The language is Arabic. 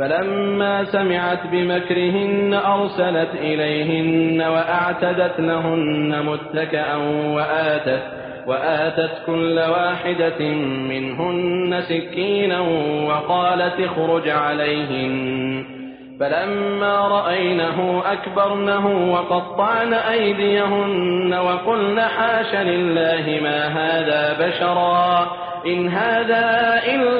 فلما سمعت بمكرهن أرسلت إليهن وأعتدت لهن متكأ وآتت, وآتت كل واحدة منهن سكينا وقالت اخرج عليهن. فلما رأينه أكبرنه وقطعن أيديهن وقلن حاش لله ما هذا بشرا. إن هذا إلا